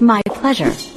My pleasure.